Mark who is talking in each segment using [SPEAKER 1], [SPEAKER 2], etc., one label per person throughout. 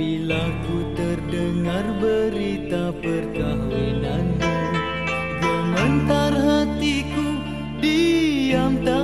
[SPEAKER 1] Bila ku terdengar berita perkahwinanmu Gementar hatiku diam tak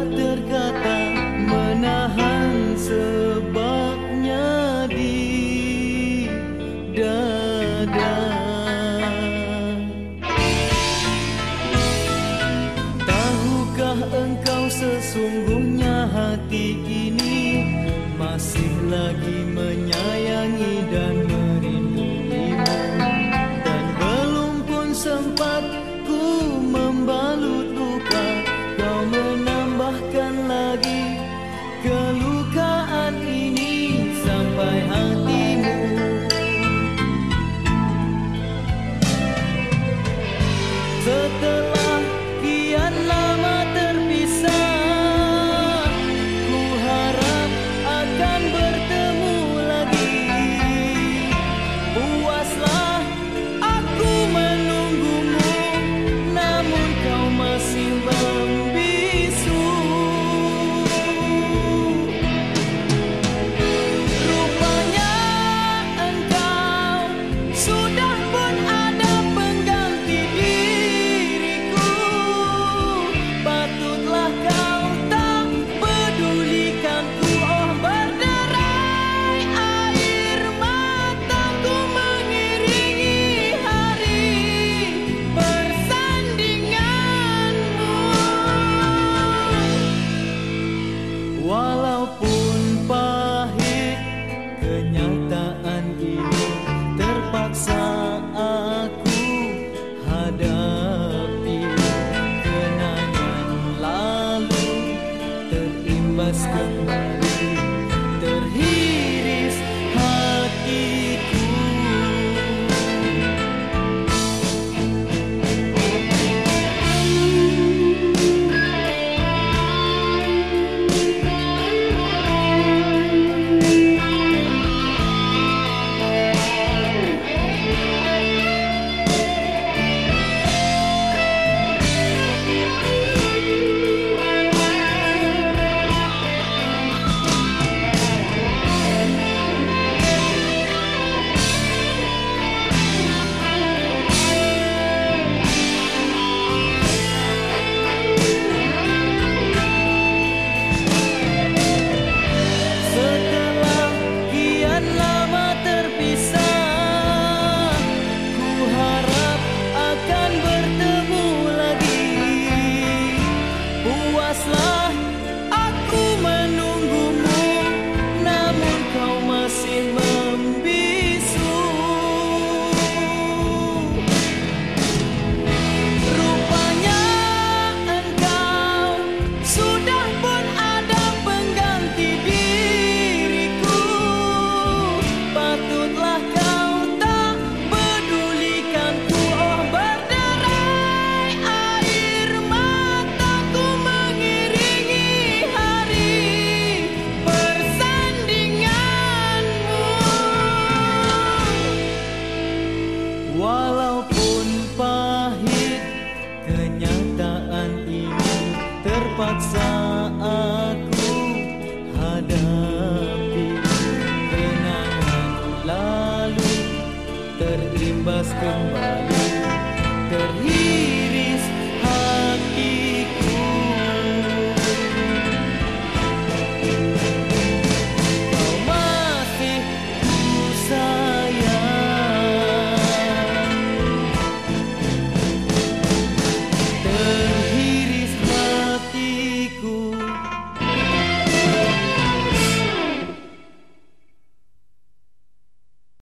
[SPEAKER 1] walaupun puaslah teriris